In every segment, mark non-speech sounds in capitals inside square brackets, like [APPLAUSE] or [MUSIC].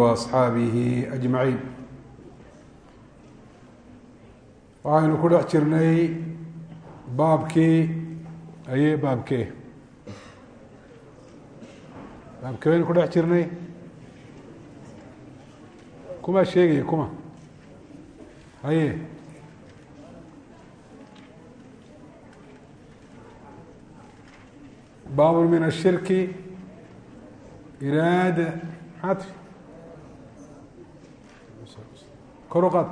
waasxaabihi ajmaciin waxaynu ku dhex jirnay baabkii aye baabkee baabkee baynu ku dhex jirnay kumaa sheegaya kuma haye baab min ashirki iraada cati kor u qaad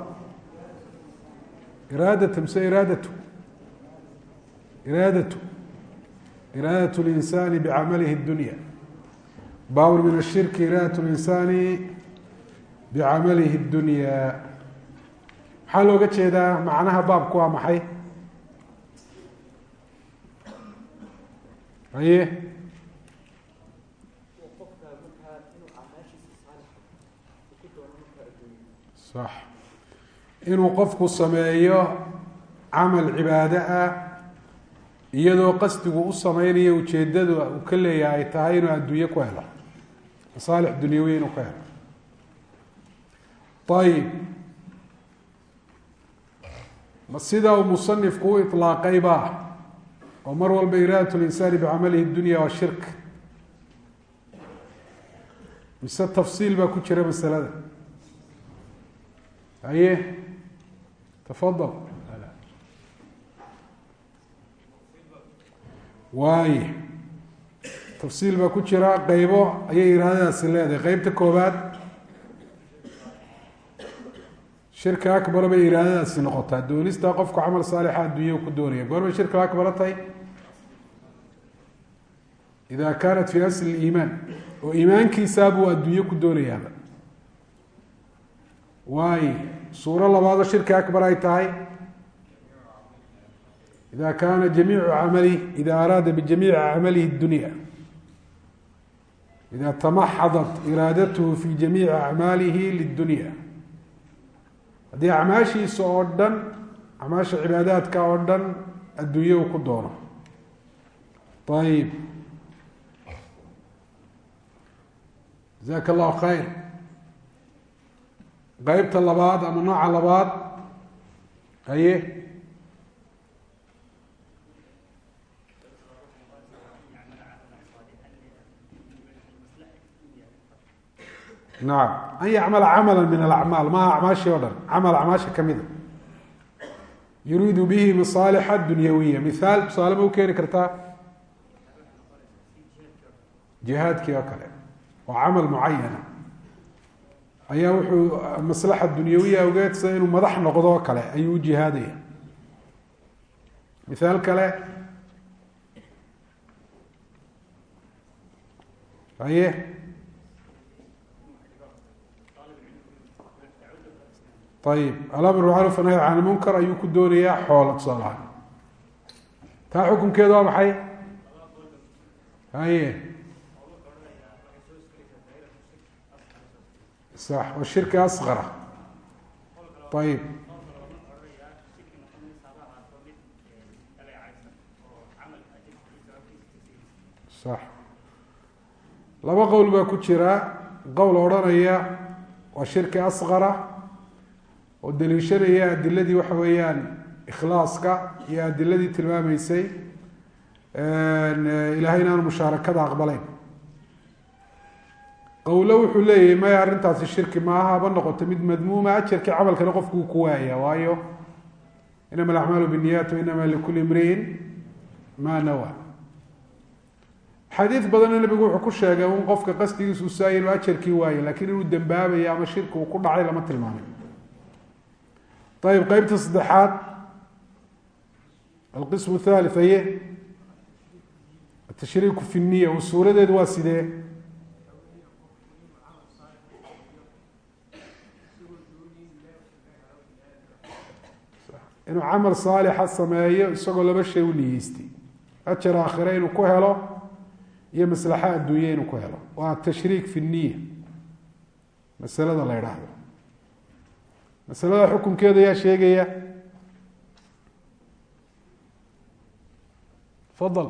iraadata mise iraadatu iraadatu iraadat اlinsani bicamalihi اdunya baab min الshirki iraadat اlinsani bicamalihi اdunya maxaa looga jeedaa macnaha baabku waa maxay haye sax inuu qofku sameeyo camal cibaado ah iyadoo qasdigu u sameynayo ujeedadu uu ka leeyahay ay tahay inuu adduunye ku helo masaalix dunyawiya inuu ka helo. Ayib ma sidaa uu musanifku u iطlaaqay ba? Oo mar walba iraadat linsaani bicamalihi dunya waa shirk. Mise tafsiil baa ku jira masalada? Haye tafadal waaye tafsiil baa ku jira qeybo ayay iraadadaasi leedahay qeybta koobaad shirka akbara bay iraadadaasi noqotaa doonistaa qofku camal saalixa adduunya ku doonaya goormay shirka akbara tahay ida kaanat fi asli iimaan oo iimaankiisaabuu adduunye ku doonayaaba waaye suuro labaadoo shirki akbar ay tahay. Ida kaana jamiicu camali ida araada bijamiici camalihi dunya. Ida tamaxadat iraadatuhu fi jamiici acmaalihi lidunya. Haddii acmaashiisa oo dhan acmaasha cibaadaadka oo dhan adduunye uu ku doono. Ayib jazaaka allahu khayr qeybta labaad ama nooca labaad haye? Nacam an yacmala camala min alacmaal. Maha acmaashii o dhan? Camal acmaasha kamida yuriidu bihi masaalixa dunyawiya mithaal tusaale ma u keeni kartaa? Jihaadkii oo kale. Waa camal mucayana ayaa wuxuu maslaxa dunyawiya awgeed inuu madax noqdo kale ayuu ujihaadaya mithaal kale haye? Ayib alamr macruf nahy can lmunkar ayuu ku doonayaa xoola tusaalaha taa xukunkeedu waa maxay? Haye sax waa shirki asqara ayib sax. Laba qowl baa ku jira. Qowl odhanaya waa shirki asqara oo daliishanaya adiladii waxa weeyaan ikhlaaska iyo adiladii tilmaameysay ilahay inaanu mushaarakada aqbaleyn qowlo wuxuu leeyahay maya arrintaasi shirki maaha haba noqoto mid madmuuma ajarkii camalkana qofku uu ku waaya waayo inama alacmaalu biniyat wainama likuli imriin ma nawa xadiid badanna nabigu wuxuu ku sheegay un qofka qasdigiisu saaya inuu ajarkii waayo laakiin inuu dembaabayo ama shirki uu ku dhacay lama tilmaamay ayib qeybta saddexaad alqism thalith aye atashriiku fi niya suuradeedu waa sidee inuu camal saalixa sameeyo isagoo laba shay u niyeystay ajar aakhire inuu ku helo iyo maslaxa adduunye inuu ku helo. Waa tashriik fi niya masalada la idhaahdo masalada xukunkeeda ayaa sheegaya. Fadal.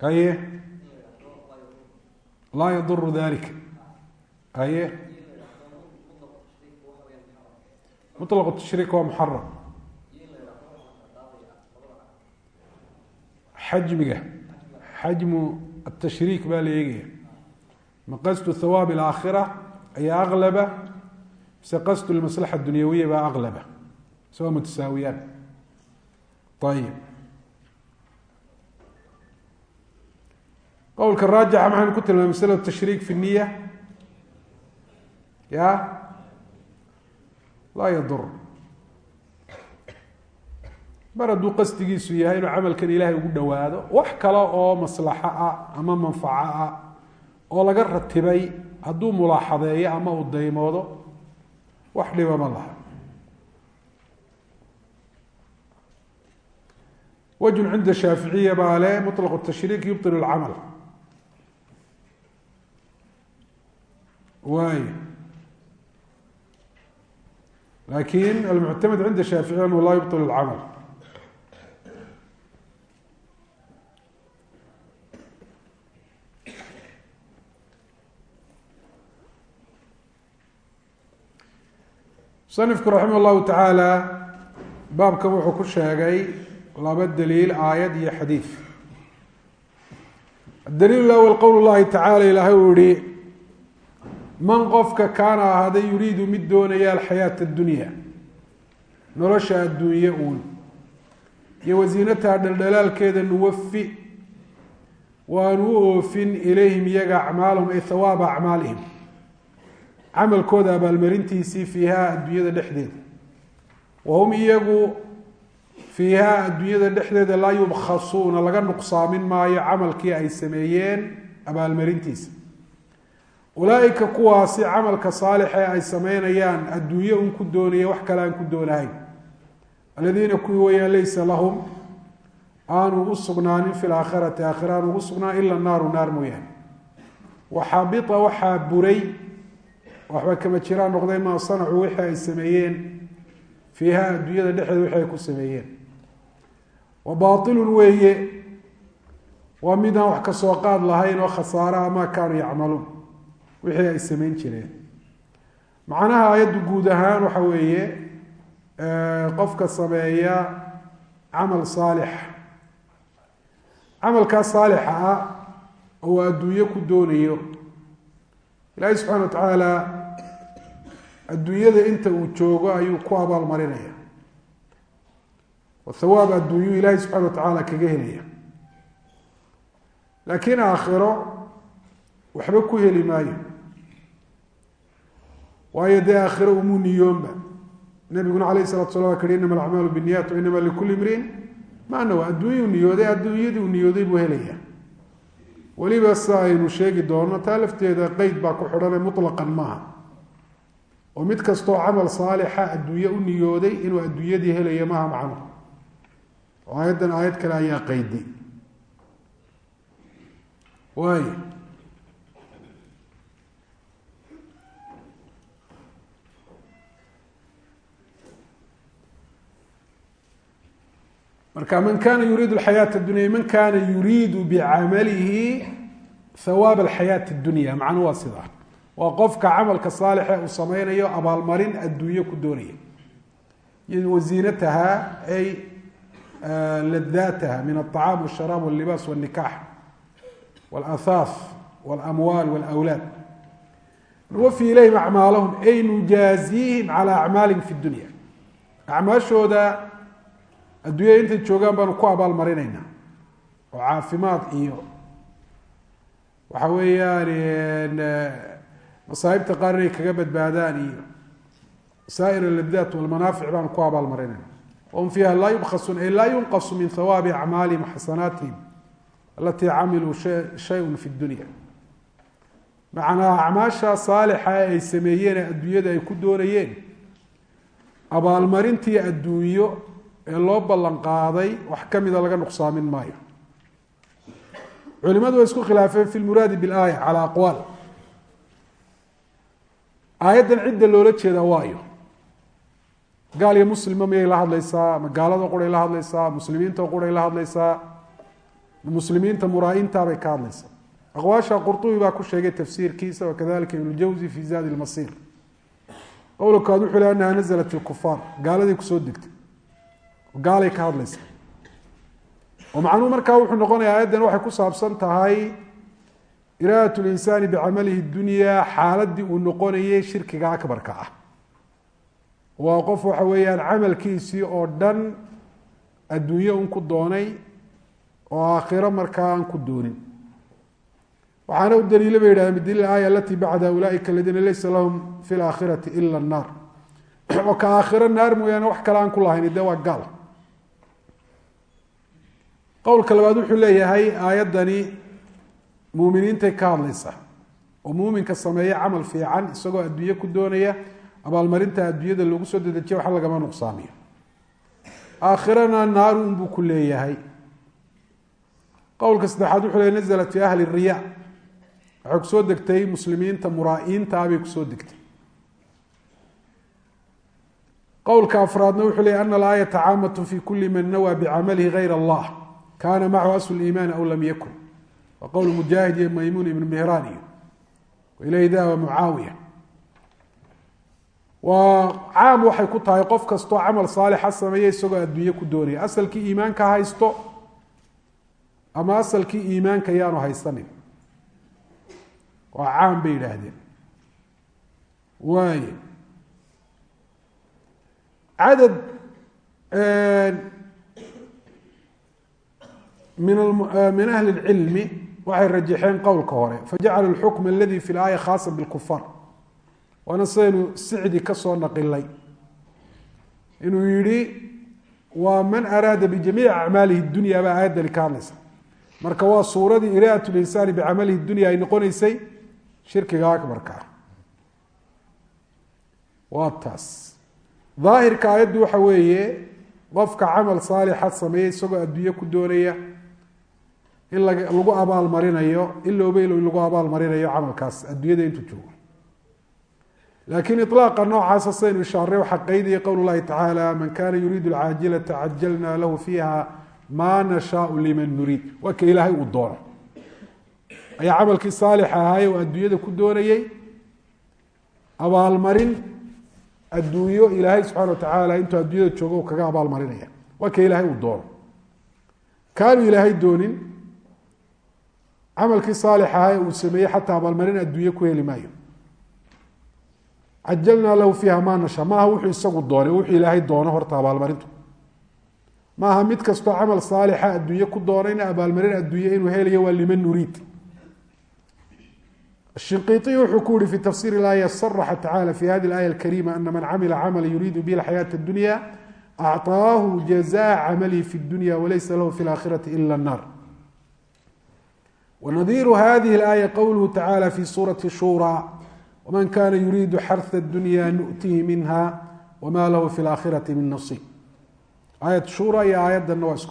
Haye laa yaduru dalika haye muطlaq tashriik waa muxaram xajmiga xajmu atashriik baa la eegaya ma qasdu hawaab alaakhira ayaa aklaba mise qasdu lmaslaxa dunyawiya baa aklaba mise waa mutasaawiyaan ayib qowlka raajixa maxaynu ku tilmaamay maslatu tashriik fi niya ya laa yadur mar hadduu qasdigiisu yahay inuu camalkan ilaahay ugu dhowaado wax kale oo maslaxo ah ama manfaco ah oo laga ratibay hadduu mulaaxadeeyo ama uu daymoodo wax dhiba ma laha wajun cinda shaaficiya baa le muطlaq tashriik yubطil اlcamal waay lakin almuctamad cinda shaaficiya anu laa yubطil اlcamal musanifku raximah اllahu tacaala baabkan wuxuu ku sheegay laba daliil aayad iyo xadiid adaliil awal qowl llahi tacala ilaahay uu yihi man qofka kaana ahaaday yuriidu mid doonaya alxayaata addunya nolosha adduunye uun iyo wasiinataha dhaldhalaalkeeda nuwafi waanu u oofin ilayhim iyaga acmaalahum ay hawaaba acmaalihim camalkooda abaalmarintiisii fiiha adduunyada dhexdeeda. Wahum iyagu fiiha adduunyada dhexdeeda laa yubkhasuuna laga nuqsaamin maayo camalkii ay sameeyeen abaalmarintiisa ulaaika kuwaasi camalka saalixa ee ay sameynayaan adduunye un ku doonaya wax kale aan ku doonahayn aladiina kuwii weyaan laysa lahum aanu u sugnaanin fi laakhirati aakhira aanu ugu sugnaan ila naaru naar mooyaane. Waxabita waxaa buray waxba kama jiraan noqday maa sanacuu wixii ay sameeyeen. Fiiha adduunyada dhexdeeda wixii ay ku sameeyeen. Wa baailun weeye waa midaan wax ka soo qaad lahayn oo khasaara amaa kaanuu yacmaluun wixii ay sameyn jireen. Macnaha ayaddu guud ahaan waxa weeye qofka sameeya camal saalix. Camalkaa saalixa ah oo adduunye ku doonayo ilaahi subxana wa tacaala adduunyada inta uu joogo ayuu ku abaalmarinaya. Oo thawaab adduunyu ilaahi subxana wa tacaala kaga helaya. Laakiin aakhiro waxba ku heli maayo waayo dee aakhiro umuu niyoonba nabiguna alayh salatu sala wa kari inama alacmaalu binniyat wa inama likulli imriin. Ma nawa adduunyuu niyooday adduunyadii uu niyooday buu helaya weliba sida aynu sheegi doono taa lafteeda qeyd baa ku xidhane mutlaqan maaha. Oo mid kastoo camal saalixa adduunye u niyooday inuu adduunyadii helayo maaha macno. Oo aayaddan aayad kale ayaa qeydi waay marka man kana yuriidu alxayaat اdunya man kana yuriidu bicamalihi hawaab alxayaati اdunya macnu waa sidaa waa qofka camalka saalixe uu sameynayo abaalmarin adduunye ku doonaya wasiinataha ay ladaataha min aلطacaam wالsharaab wاllibaas wالnikax wاlahaaf wاlamwaal wاlawlaad nuwafi ilayhim acmaalahum ay nujaazihim calى acmaalihim fi اdunya acmaashooda adduunyada intay joogaan baanu ku abaal marinaynaa oo caafimaad iyo waxa weeyaan masaa'ibta qaar inay kaga badbaadaan iyo saa'ir alabdaat walmanaafic baanu ku abaal marinayna wahum fiiha laa yubkasuun ay laa yunqasu min hawaabi acmaalihim xasanaatihim alatii camiluu shayun fi dunya. Macnaa acmaasha saalixa ay sameeyeen ee adduunyada ay ku doonayeen abaalmarintii adduunyo ee loo ballan wax ka mida laga nuqsaamin maayo. Culimadu way isku khilaafeen fi lmuraadi bilaaya cala aqwaal. Aayaddan cidda loola jeedaa waayo. Gaal iyo muslima miyay la hadlaysaa? Ama gaalada quray la hadlaysaa? Muslimiinta quray la hadlaysaa? Muslimiinta muraa'intaabay ka hadlaysaa. Aqwaasha qurtubi baa ku sheegay tafsiirkiisa wakadalika ibnljawzi fi zaadi lmasiir qowlkaad wuxuu le anaha nazalat ilkufaar gaaladay ku soo degtay gaalay ka hadlaysa oo macnuhu markaa wuxuu noqonaya aayaddan waxay ku saabsan tahay iraadat linsaani bicamalihi dunyaa xaaladii uu noqonayay shirkiga akbarka ah. Waa qof waxa weeyaan camalkiisii oo dhan adduunye un ku doonay oo aakhiro markaa aan ku doonin. Waxaana u daliila bay yidhahdeen bidaliil aaya alati bacda ulaaika aladiina laysa lahum fi laakhirati ila annaar oo [CLEARS THROAT] ka aakhiro naar mooyaane wax kale aan ku lahayn dee waa gaal qowlka labaad wuxuu leeyahay aayaddani muuminiintay ka hadlaysa oo muuminka sameeya camal fiican isagoo adduunye ku doonaya abaalmarinta adduunyada lagu soo dedejiya wax lagama nuqsaamiyo aakhirana naaru unbuu ku leeyahay. Qowlka saddexaad wuxuu leey naزlat fi ahli riya. Waxay ku soo degtay muslimiinta muraa'iinta bay ku soo degtay. Qowlka afraadna wuxuu leey ana alaayata caamat fi kuli man nawaa bicamalihi gayr allah kana macahu aslu iimaan aw lam yakun. Waa qowl mujaahid iyo maymuun ibn mihraan iyo ilayhi dahaba mucaawiya. Waa caam waxay ku tahay qof kastoo camal saalixa sameeya isagoo adduunye ku doonaya. Asalkii iimaanka haysto ama asalkii iimaanka yaanu haysanin? Waa caam bay yidhaahdeen. Waay cadad min min ahli اlcilmi waxay rajaxeen qowlka hore fajacaluu اlxukm aladi fi laaya khaasa bاlkufaar waana sidaynu sicdi ka soo naqilay inuu yihi waa man araada bijamiici acmaalihi dunya baa aayaddani ka hadlaysa marka waa suuradii iraat linsaani bicamalihi dunya ay noqoneysay shirkiga akbarka ah waa taas daahirka aayaddu waxa weeye qofka camal saalixa sameeya isagoo adduunye ku doonaya in lagu abaal marinayo ilooba ilow in lagu abaal marinayo camalkaas adduunyada intuu joogo. Laakiin iطlaaqa noocaasa sidaynu ishaaray waxaa qaydaya qowl tacaala man kana yuriidu alcaajilata cajalna lahu fiiha ma nashaau liman nuriid. Waa ka ilaahay uu doono ayaa camalkii saalix ahaaye oo adduunyada ku doonayey. Abaalmarin adduunyo ilaahay subxana watacaala intuu adduunyada joogo u kaga abaalmarinaya waa ilaahay uu doono kaanu ilaahay doonin camalkii saalix ahaaye uu sameeyey xataa abaalmarin adduunye ku heli maayo cajalnaa lahu fiiha ma nasha maaha wuxuu isagu doonay wuxuu ilaahay doono horta abaalmarintu maaha mid kastoo camal saalixa adduunye ku doonayna abaalmarin adduunye inuu helayo waa liman nuriid الشنقيطي wuxuu ku yihi في تفsير الآية صرح تعالى في هذه الآية الكريمة أن من عمل عملا يريد به الحياة الدنيا أعطاه جزاء عمله في الدنيا وليس له في الآخرة إلا النار ونظير هذه الآية قوله تعالى في سورة الشورى ومن كان يريد حرث الدنيا نؤته منها وما له في الآخرة من نصيب آية شورى هي آية النواس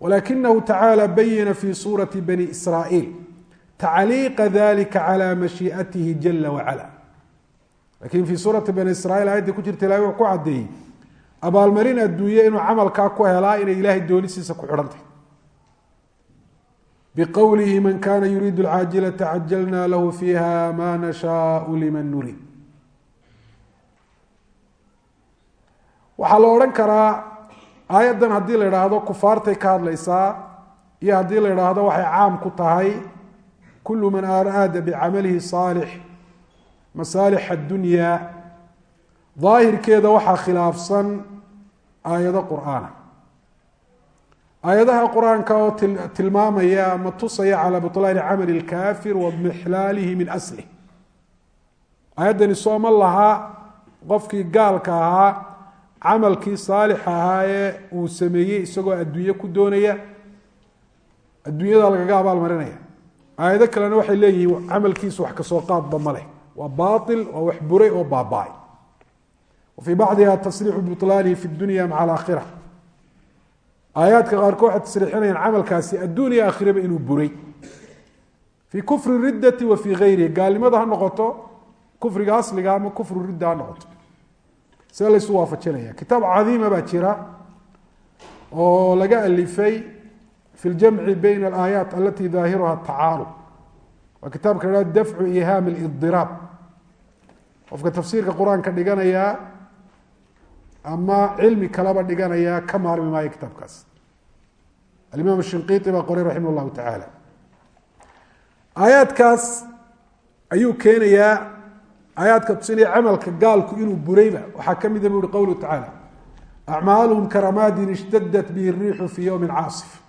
ولكنه تعالى بين في سورة بني إسرائيل tacliiqa dalika calى mashiiatihi jala wacala lakin fii suurati bani israiil aayaddii ku jirta ilahay wuxuu ku caddeeyey abaalmarin adduunye inuu camalkaa ku helaa inay ilahay doonisiisa ku xidhantahy biqowlihi man kana yuriidu alcaajilata cajalna lahu fiiha ma nashaau liman nuriid waxaa la odhan karaa aayaddan haddii la idhaahdo kufaartay ka hadlaysaa iyo haddii la idhaahdo waxay caam ku tahay kul man araada bicamalihi saalix masaalix addunya daahirkeeda waxaa khilaafsan aayado qur'aana aayadaha qur-aanka oo tilmaamaya ama tusaya calaa buطlaani camali اlkafir wa mixlaalihi min aslih aayaddani sooma lahaa qofkii gaalka ahaa camalkii saalixa ahaa ee uu sameeyey isagoo adduunye ku doonaya adduunyada lagaga abaal marinaya aayado kalena waxay leeyihiin camalkiisu wax kasoo qaadba ma leh waa baail waa wax buray oo baaba-ay wa fii bacdiha tasriixu biطlaanihi fi dunya maca alaakhira aayaadka qaarkood waxay tasriixinayaan camalkaasi adduun iyo aakhiraba inuu buray. Fii kufri riddati wa fii gayrihi gaalnimada ha noqoto kufriga asliga ama kufru ridda ha noqoto. See laysu waafajinaya. Kitaab cadiima baa jira oo laga alifay fi ljamci bayna alaayaat alati daahiruha tacaalum waa kitaabka la hahdo dafcu ihaam lidiraab qofka tafsiirka qur'aanka dhiganayaa ama cilmi kalaba dhiganayaa ka maarmi maayo kitaabkaas alimaam shinqiiti baa qoray raximah llahu tacaala aayaadkaas ayuu keenayaa aayaadka tusinaya camalka gaalku inuu burayba. Waxaa ka mida bu uhi qowluhu tacaala acmaaluhum karamaadin ishtadat bihi riixu fii yowmin caasif.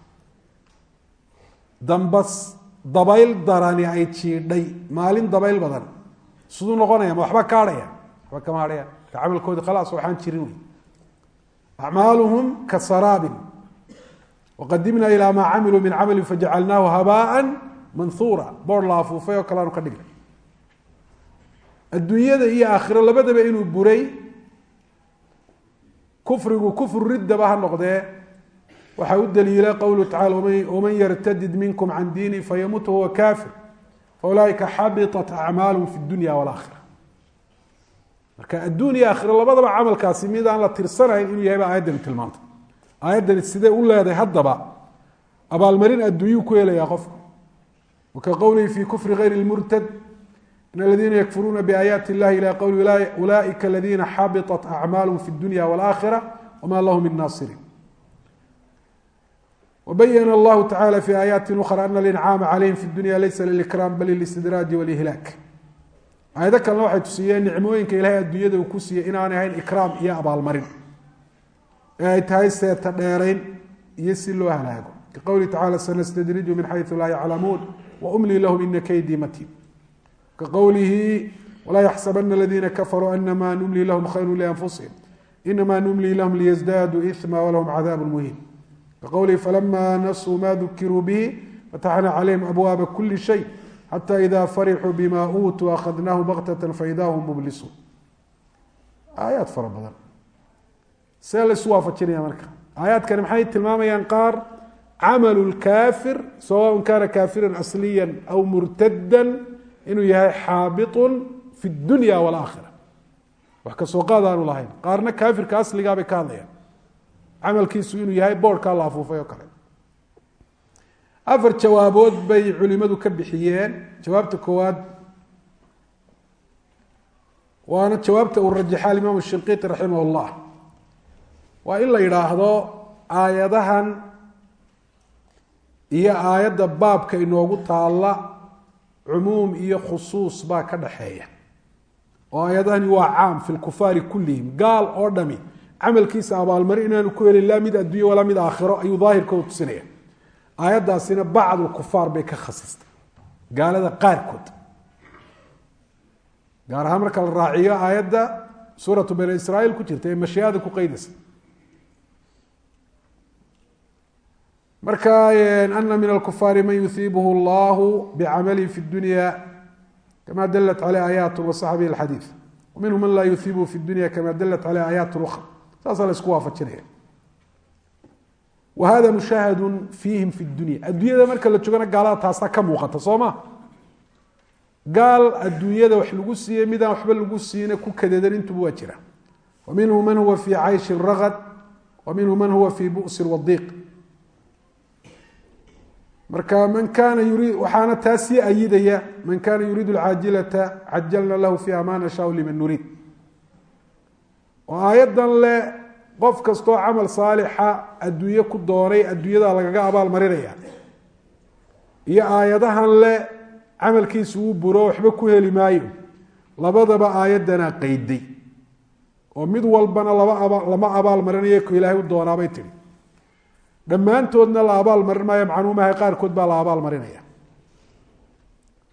Dambas dabayl darani ay jiidhay maalin dabayl badan. Siduu noqonaya ma waxba kaadhaya waxba kama hadhaya ka camalkoodi khalaas waxaan jirin wey acmaaluhum ka saraabin. Waqadimna ilaa maa camiluu min camalin fajacalnaahu habaan manhuura boor la afuufay oo kaleanu ka dhignay. Adduunyada iyo aakhiro labadaba inuu buray kufrigu kufru riddaba ha noqdee. Waxaa u daliila qowluhu tacala waman yartadid minkum can diini fayamut huwa kafir faulaaika xabitat acmaalum fi dunya walaakhira marka adduun iyo aakhiro labadaba camalkaasi mid aan la tirsanayn inuu yahay baa aayaddani tilmaantay. Aayaddani sidee u leedahay haddaba? Abaalmarin adduunyuu ku helayaa qofku. Wa ka qowlihi fii kufri hayri lmurtad in aladiina yakfuruuna biaayaati illahi ilaa qowli ulaaika aladiina xabitat acmaalhum fi dunya walaakhira wama lahum min naasiriin wabayana allahu tacala fi aayaati ukhra ana alincaama calayhim fi dunya laysa lilkraam bal lilstidraaji walhlaak aayado kalena waxay tusiiyeen nicmooyinka ilaahay adduunyada uu ku siiyey inaanay ahayn ikraam iyo abaalmarin. Ee ay tahay seeta dheerayn iyo si loo halaago kaqowlihi tacala sanastadriju min xayu laa yaclamuun waumlii lahum ina kaydii matiin. Ka qowlihi walaa yaxsabana aladiina kafaruu anamaa numlii lahum khayru lianfusihim inamaa numlii lahum liyasdaaduu ima walahum cadaabu muhiin. Ka qowlihi nasuu ma dukiruu bihi fataxnaa calayhim abwaaba kuli shay xata ida farixuu bima uutuu akhadnaahum baktata faida hum mublisuun aayaad fara badan see la isu waafajinaya marka aayaadkani maxay tilmaamayaan qaar camalu lkaafir sawaء kana kaafiran asliya aw murtada inuu yahay xaabiطun fi اdunya wاlaakhira wax kasoo qaad aanu lahayn qaarna kaafirka asligaa bay ka hadlayaan camalkiisu inuu yahay boorhkaa la afuufay oo kale afar jawaabood bay culimadu ka bixiyeen. Jawaabta koowaad waana jawaabta uu rajaxa alimaam shinqiiti raximah llah waa in la yidhaahdo aayadahan iyo aayadda baabka inoogu taalla cumuum iyo khusuus baa ka dhaxeeya. Oo aayadahani waa caam fi lkufaari kullihim gaal oo dhami. Camalkiisa abaalmari inaanu ku helin laa mid addunya walaa mid aakhiro ayuu daahirkooda tusinaya aayaddaasina bacdu kufaar bay ka khasistay. Gaalada qaarkood. Gaar ahaan marka la raaciyo aayadda suuratu bani israiil ku jirta ee mashiada ku qeydaysa marka ana min alkufaari man yuhiibuhu allahu bicamalihi fi dunya kama dalat caleyh aayaat wasaxa alxadiid waminhu man laa yuhiibuhu fi dunya kama dalat caleyh aayaat ukra saasaa la isku waafajinaya wa hada mushaahadu fiihim fi dunya adduunyada marka la joogana gaalada taasa ka muuqata soo ma gaal adduunyada wax lagu siiyey midaan waxba lagu siina ku kadeedan intuba waa jira wa minhu man huwa fi cayshi ragad wa minhu man huwa fi bu'si wadiiq marka man kaana yurii waxaana taa sii ayidaya man kana yuriidu alcaajilata cajalna lahu fiiha ma nashaau liman nuriid oo aayaddan le qof kastoo camal saalixa adduunye ku doonay adduunyada lagaga abaal marinaya. Iyo aayadahan le camalkiisu uu buro waxba ku heli maayo. Labadaba aayaddanaa qeyday oo mid walbana laba lama abaal marinayo ku ilaahay u doonaabay tihi dhammaantoodna la abaal marin maayo macnuumaha qaarkood baa la abaal marinaya.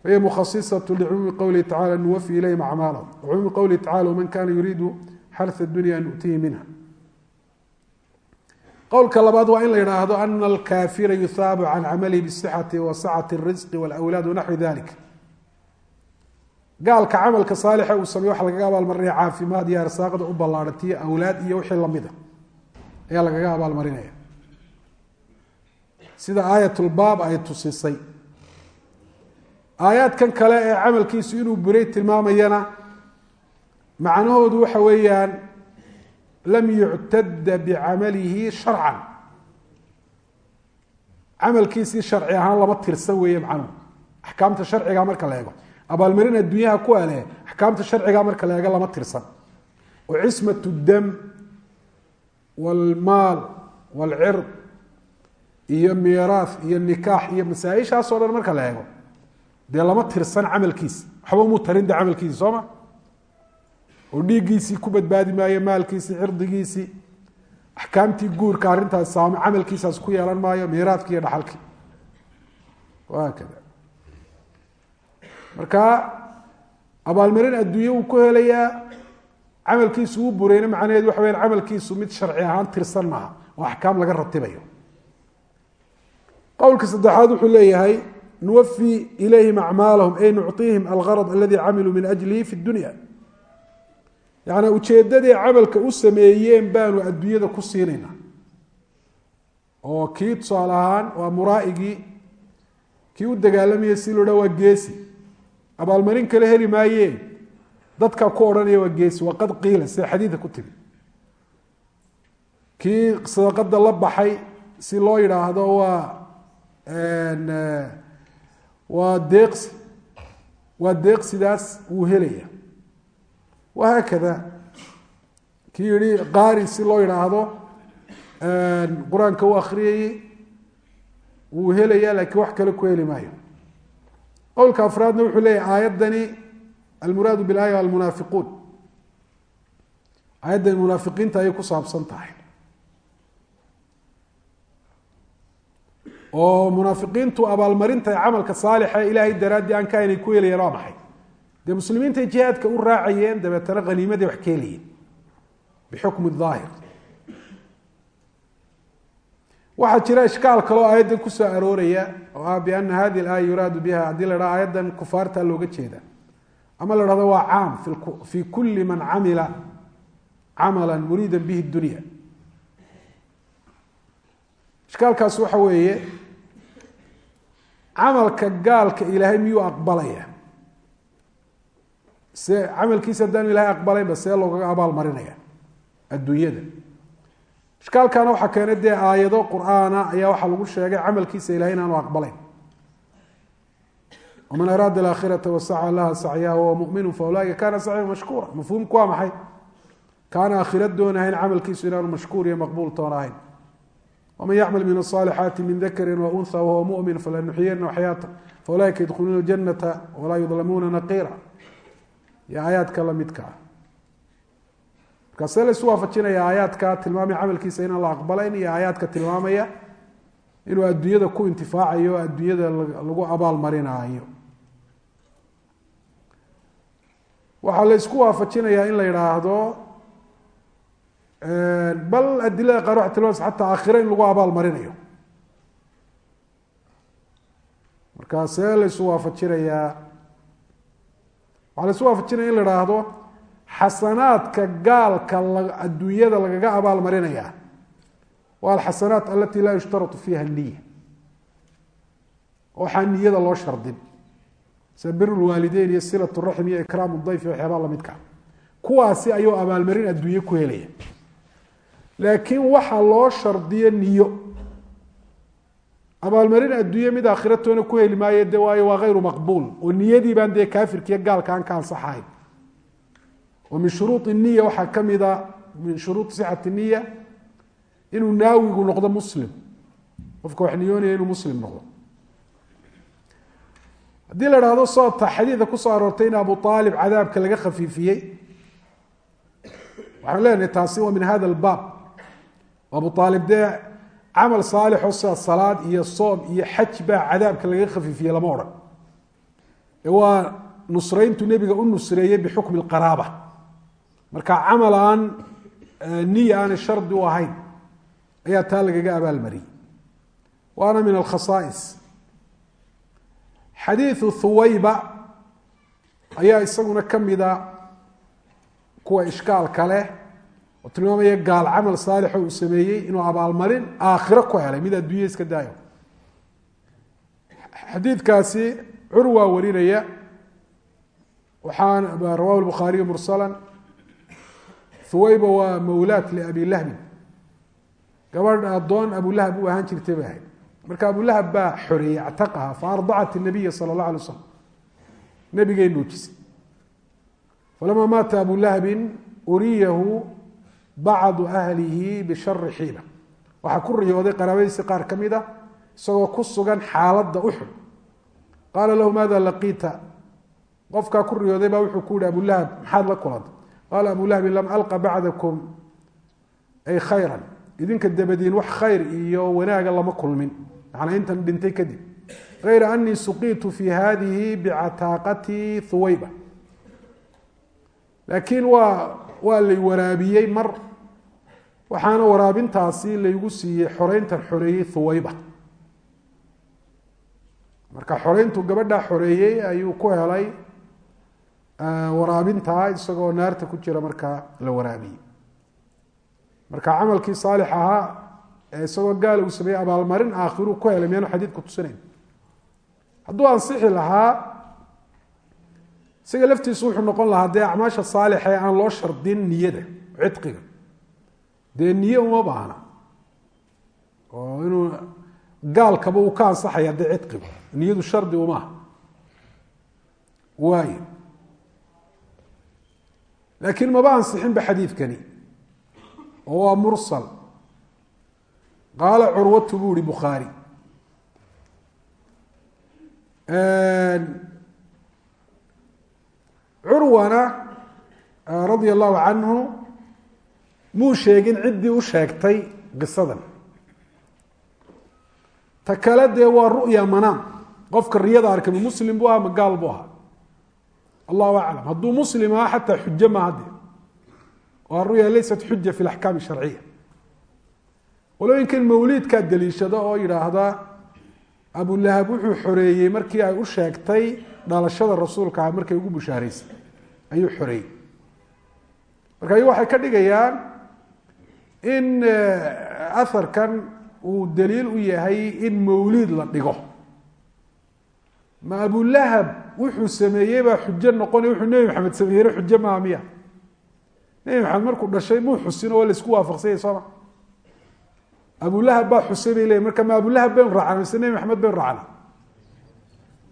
Fahiya mukhasisatu licumuumi qowlihi tacala nuwafi ilayhim acmaalahum wacumuumi qowlihi tacala waman kana yuriidu xarha dunya nutihi minha qowlka labaad waa in la yidhaahdo ana alkaafira yuhaabu can camalihi bisixati wa sacati اrisqi wاlawlaad wanaxwi dalik. Gaalka camalka saalixa uu sameyo waxa lagaga abaalmarinaya caafimaad iyo arsaaqda u ballaarhatiyo awlaad iyo wixii lamida ayaa lagaga abaalmarinaya sida aayatulbaab ay tusisay. Aayaadkan kale ee camalkiisu inuu buray tilmaamayana macnahoodu waxa weeyaan lam yuctada bicamalihi sharcan. Camalkiisii sharci ahaan lama tirsan weeye macnuhu axkaamta sharciga marka la eego. Abaalmarin adduunyaha ku ale axkaamta sharciga marka la eego lama tirsan. Oo cismat dam wlmaal wlcird iyo miiraath iyo nikaax iyo masaaishaasoo dhan marka la eego. Dee lama tirsan camalkiisi waxba muu tarin de camalkiisi soo ma oo dhiiggiisii ku badbaadi maayo maalkiisii cirdigiisii axkaamtii guurka arrintaas saamo camalkiisaas ku yeelan maayo miiraadkii iyo dhaxalkii. Wahaakada marka abaalmarin adduunye uu ku helayaa camalkiisu uu bureyna macnaheedu waxa weyaan camalkiisu mid sharci ahaan tirsan maaha oo axkaam laga ratibayo. Qowlka saddexaad wuxuu leeyahay nuwafi ilayhim acmaalahum ay nucطiihim algarad aladi camiluu min ajlihi fi dunya yaani ujeedaday camalka u sameeyeen baanu adduunyada ku siinaynaa. Oo kii tusaale ahaan waa muraa'igii kii u dagaalamayay si loo dha waa geesi. Abaalmarin kale heli maayeen dadka ku odhanaya waa geesi. Waa qad qiila sida xadiida ku timi kii sadaqada la baxay si loo yidhaahdo waa waa deeqsi. Waa deeqsidaas wuu helaya wahaakada kii yihi qaari si loo yidhaahdo qur'aanka u akriyayey wuu helaya laakiin wax kale ku heli maayo qowlka afraadna wuxuu leeyahy aayaddani almuraadu bilaaya almunaafiquun aayaddani munaafiqiinta ayay ku saabsan tahay oo munaafiqiintu abaalmarinta camalka saalixa ilaahay daraaddii aan ka inay ku helayeen waa maxay dee muslimiintay jihaadka u raacayeen dabeetana haniimaday wax ka helayeen bixukmi daahir waxaa jira ishkaal kaloo aayaddan ku soo arooraya oo ah biana hadi laaya yuraadu biha haddii la dhaha aayaddan kufaarta looga jeeda. Ama la dhahdo waa caam fi kuli man camila camala muriida bihi dunya ishkaalkaas waxa weeye camalka gaalka ilaahay miyuu aqbalaya se camalkiisa haddaanu ilahay aqbalaynba see loogaga abaal marinaya. Adduunyada. Ishkaalkana waxaa keenay dee aayado qur'aana ayaa waxaa lagu sheegay camalkiisa ilahay inaanu aqbalayn. Waman araada alaakhirata wasaca laha sacyaha wahuwa muminu faulaaika kana sacyu mashkuura. Mafhuumku waa maxay? Kaana aakhira doonahayn camalkiisu inaanu mashkuur iyo maqbuul toon ahayn. Wman yacmal min aصaalixaati min dakari waunha wahuwa mumin falanuxiyana xayaata faulaika yadkhuluuna janata walaa yudlamuuna naqiira iyo aayaadka lamidka ah markaasee la isu waafajinaya aayaadka tilmaamaya camalkiisa inaan la aqbalayn iyo aayaadka tilmaamaya inuu adduunyada ku intifaacayo adduunyada lagu abaal marinaayo. Waxaa la isku waafajinayaa in la yidhaahdo bal adilada qaar waxay tilmamaysa xataa aakhiro in lagu abaal marinayo. Markaa see la isu waafajinayaa waxaa la isu waafajinaya in la idhaahdo xasanaadka gaalka adduunyada lagaga abaal marinaya waa alxasanaat alati laa yushtaratu fiiha niya waxaa niyada loo shardin. Sida bir lwaalideyn iyo silat raxim iyo ikraam dayf iyo waxyaabaa lamidka kuwaasi ayuu abaalmarin adduunye ku helaya laakiin waxa loo shardiyo niyo abaalmarin adduunye mid aakhiratoona ku heli maayo de waayo waa hayru maqbuul oo niyadii baan dee kaafirkiiyo gaalka ka ansaxahayn oo min shuruui niya waxaa kamida min shuruui sixati niya inuu naawigu noqdo muslim. Qofka wax niyoonaya inuu muslim noqdo. Haddii la dhahdo soota xadiida ku soo aroortay in abu aalib cadaabka laga khafiifiyey waxaan leenahay taasi waa min hada albaab. Abu aalib dee camal saalixo sida salaad iyo soom iyo xaj baa cadaabka laga khafiifiyey lama odhan ee waa nusrayntu nebiga u nusreeyey bixukmi qaraaba marka camal aan niya aanay shardi u ahayn ayaa taa lagaga abaalmariyey. Waana min alkhasaais. Xadiiu thuwayba ayaa isaguna kamida kuwa ishkaalka leh oo tilmaamaya gaal camal saalixo uu sameeyey inuu abaalmarin aakhiro ku helay. Mid adduunya iska daayo. Xadiidkaasi curwaa warinaya. Waxaan rawahu bukhaariyu mursala thuwayba waa mawlaat liabi lahbin. Gabadh addoon abulahab u ahaan jirtay bay ahayd. Marka abulahab baa xoreeyey actaqaha fa ardacat nabiya sala اllah alay slam nabigay nuujisay falama maata abu lahabin uriyahu bacdu ahlihi bishari xiila waxaa ku riyooday qaraabadiisi qaar ka mid a isagoo ku sugan xaaladda uxud qaala lahu maada laqiita? Qofkaa ku riyooday baa wuxuu ku yihi abulahab maxaad la kulantay? Qaala abu lahabin lam alqa bacdakum ay khayran. Idinka dabadiin wax khayr iyo wanaaga lama kulmin. Macnaa intan dhintay kadib غayra anii suqiitu fi hadihi bicataaqati huwayba laakiin waa waa lay waraabiyey mar waxaana waraabintaasi laygu siiyey xoreyntan xoreeyey huwayba marka xoreyntu gabadhaa xoreeyey ayuu ku helay waraabintaa isagoo naarta ku jira markaa la waraabiyey. Marka camalkii saalix ahaa ee isagoo gaal uu sameeyey abaalmarin aakhiru ku helay miyaanu xadiidku tusinayn? Hadduu ansixi lahaa isaga laftiisu wuxuu noqon lahaa dee acmaasha saalixa ee aan loo shardin niyada cidqiga dee niye uma baahna. Oo inuu gaalkaba uu ka ansaxaya dee cidqigu niyadu shardi umaaha waayo. Laakiin maba ansixinba xadiidkani. Oo waa mursal. Qaala curwatu buu ihi bukhaari. Curwana radia allahu canhu muu sheegin ciddii u sheegtay qisadan. Ta kale dee waa ru'ya manaam qofka riyada arkay ma muslim buu aha ma gaal buu ahaa. Allahu aclam hadduu muslim aha xataa xujo maaha dee waa ruya laysat xuja fi laxkaam sharciya qolooyinkan mawliidkaa daliishada oo yidhaahda abulahab wuxuu xoreeyey markii ay u sheegtay dhalashada rasuulka ah markay ugu bushaaraysay ayuu xoreeyey. Marka ayagu waxay ka dhigayaan in aharkan uu daliil u yahay in mawliid la dhigo. Ma abulahab wuxuu sameeyey baa xujo noqonay wuxuu nebi maxamed sameeyeyna xujo maa miya. Nebi maxamed markuu dhashay muu xusin oo laysku waafaqsanyay sooma. Abulahab baa xusay bay leeyiin marka ma abulahab baynu raacna mise nebi maxamed baynu raacna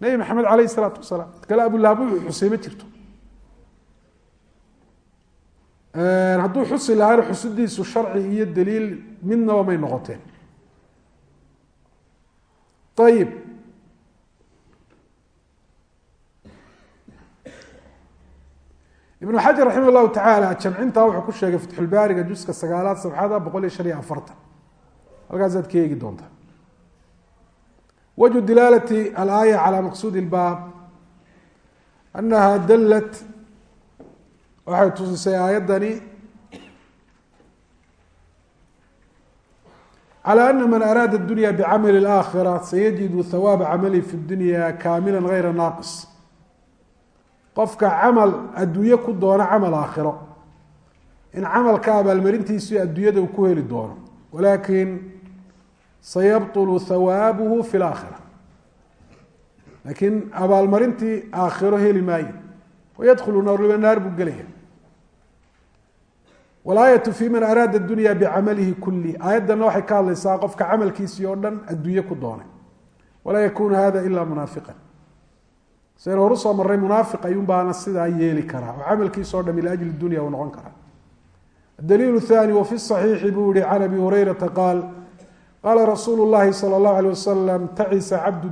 nebi maxamed caleyhi isalaatu wasalaam kale abulahab wuxuu xusay ma jirto hadduu xusi lahaana xusidiisu sharci iyo daliil midnaba may noqoteen. Ayib ibnu xajar raximah llahu tacaala jamcintaa wuxuu ku sheegay fatxulbaariga juska sagaalaad sabxada ah boqol iyo shan iyo afartan halkaasaad ka eegi doontaa wajhu dilaalati alaaya calaa maqsuudi lbaab anaha dalat waxay tusisay aayaddani عalى أن man أraada الdunya bcamل الآkhرة sayaجid hawاab camlhi fi الdunya kamila غayra naaqص qofka camal adduunye ku doono camal aakhiro in camalka abaalmarintiisu adduunyada uu ku heli doono walakin sayabطل hawaabuhu fi اlaakhira laakiin abaalmarintii aakhiro heli maayo wayadkhulu nawrliba naar buu gelaya walaayatu fi man araada dunya bicamalihi kuli aayaddana waxay ka hadlaysaa qofka camalkiisii oo dhan adduunye ku doonay. Walaa yakunu hada ila munaafiqa saynu horu soo maray munaafiq ayuun baana sidaa yeeli karaa oo camalkiisa o dhan liajli dunya uu noqon karaa. Adaliil thani wa fi صaxiixi buu yihi can abi hurayrata qaal qaala rasuulu llahi sala allahu alay wasalam tacisa cabdu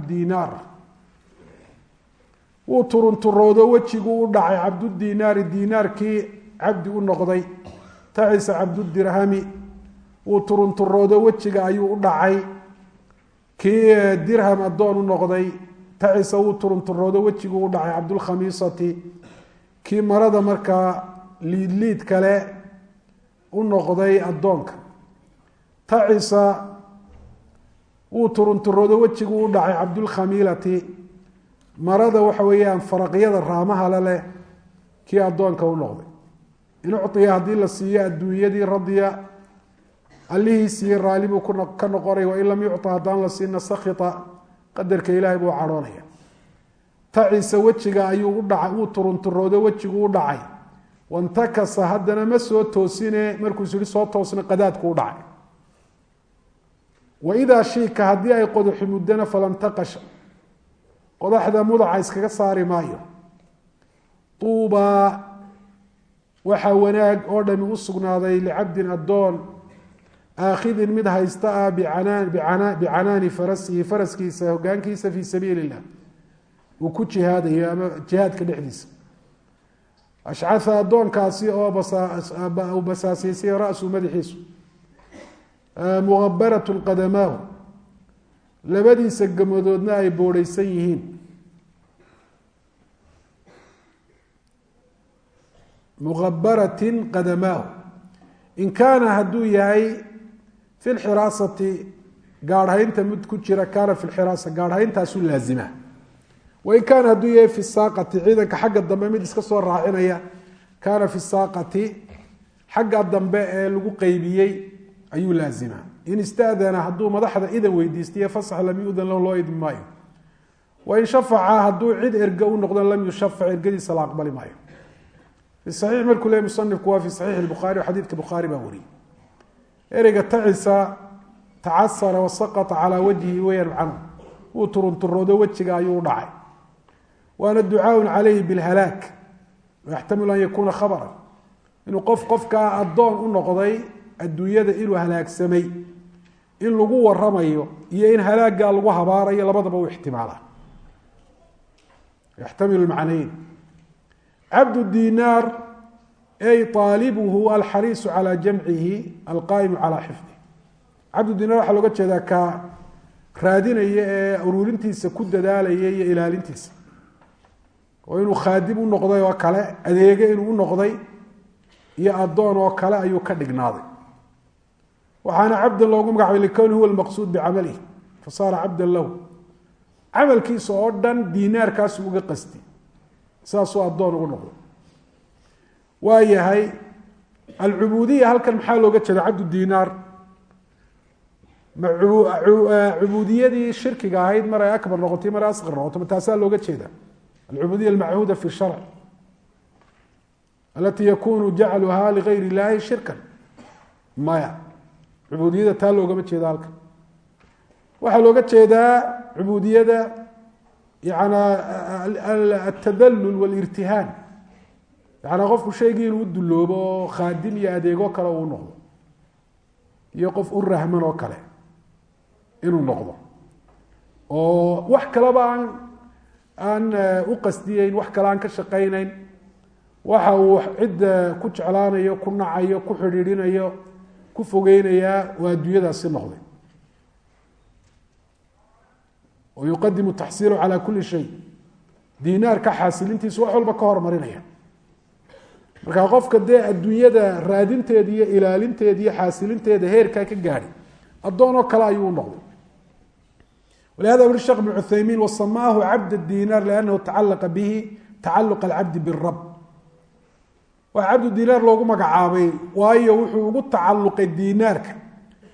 wuu turunturoodo wejiguu u dhacay cabdudiinaari diinaarkii cabdi u noqday tacisa cabdudirhami wuu turunturoodo wejiga ayuu u dhacay. Kii dirham addoon u noqday tacisa wuu turunturoodo wejiguu u dhacay cabdulkhamiisati kii marada markaa liidliid kale u noqday addoonka. Tacisa wuu turunturoodo wejiguu u dhacay cabdulkhamiilati marada waxa weeyaan faraqyada raamahala leh kii addoonka u noqday in ucطiya haddii la siiyo adduunyadii radiya allihiisii raalli buu ka noqonaya wain lam yucطa haddaan la siina sakita qadarka ilaahay buu cadhoonaya. Tacisa wejiga ayuu u dhacay wuu turunturoodo wejiguu u dhacay. Wantakasa haddana ma soo toosine markuu is yihi soo toosna qadaadku u dhacay. Waidaa shiika haddii ay qodaxi muddana falantaqasha qodaxda mudaca iskaga saari maayo. Tuubaa waxaa wanaag oo dhami u sugnaaday licabdin addoon aakhidin mid haysta ah bicanaani farasihi faraskiisa hogaankiisa fii sabiili illah uu ku jihaadayo ama jihaadka dhexdiisa. Ashcaa addoonkaasi oo uu basaasiisay ra-su madaxiisu. Mugabarat qadamaahu. Labadiisa gamadoodna ay boodhaysan yihiin mugabbaratin qadamaahu. In kaana hadduu yahay fi lxiraasati gaadhaynta mid ku jira kaana fi lxiraasa gaadhayntaasu laazima. Wain kaana hadduu yahay fi saaqati ciidanka xagga dambe mid iska soo raacinaya kaana fi saaqati xagga dambe ee lagu qeybiyey ayuu laazima. In istadana hadduu madaxda idan weydiistayo fasax lam yudan loo idmi maayo. Wain shafaca hadduu cid erge u noqdo lam yushafac ergadiisa la aqbali maayo saxiix markuu leey musanifku waa fi saxiix bukhaari xadiidka bukhaari baa wariyey ereyga tacisa tacasara wasaqata calaa wajhi weyaan macnuhu wuu turunturoodo wejiga ayuu u dhacay waana ducaaun calayhi bilhalaak yaxtamilu an yakuuna khabara inuu qof qofkaa addoon u noqday adduunyada inuu halaagsamay in lagu waramayo iyo in halaagaa lagu habaarayo labadaba u ixtimaala yaxtamilu cabdu dinaar ay aalibuhu alxariisu calaa jamcihi alqaa'imu calaa xifdih cabdu dinaar waxaa looga jeedaa ka raadinaya ee ururintiisa ku dadaalaya iyo ilaalintiisa. Oo inuu khaadim u noqday oo kale adeege inuu u noqday iyo addoon oo kale ayuu ka dhignaaday. Waxaana cabdan loogu magacbay likowni huwa lmaqsuud bicamalihi fasaara cabdan lahu. Camalkiisa oo dhan diinaarkaasu uga qasti saasuu addoon ugu noqday. Waa alcubuudiya halkan maxaa looga jeeda cabdu dinaar? Cubuudiyadii shirkiga ahayd mar akbar noqotay mar asqar noqoto ma taasaa looga jeeda alcubuudiya almachuuda fi sharc. Alati yakunu jacluha ligayr illahi shirkan. Maya. Cubuudiyada taa loogama jeeda halkan. Waxaa looga jeedaa cubuudiyada yana altadallul walirtihaan. Yacanaa qofku shaygii inuu u dulloobo oo khaadim iyo adeego kale uu noqdo. Iyo qof u rahman oo kale inuu noqdo. Oo wax kaleba aan aan u qasdiyeyn wax kale aan ka shaqaynayn waxa uu cidda ku jeclaanayo ku nacayo ku xidhiidhinayo ku fogeynayaa waa adduunyadaasi noqday oo yuqadimu taxsiilu calaa kuli shay diinaarka xaasilintiisu wax walba ka hormarinaya marka qofka dee adduunyada raadinteeda iyo ilaalinteeda iyo xaasilinteeda heerkaa ka gaadhi addoon oo kale ayuu u noqday walihada uri shekh bn cuthaymiin wasamaahu cabd dinaar liannahu tacalaqa bihi tacaluq alcabdi birab waa cabdu dinaar loogu magacaabay waayo wuxuu ugu tacaluqay dinaarka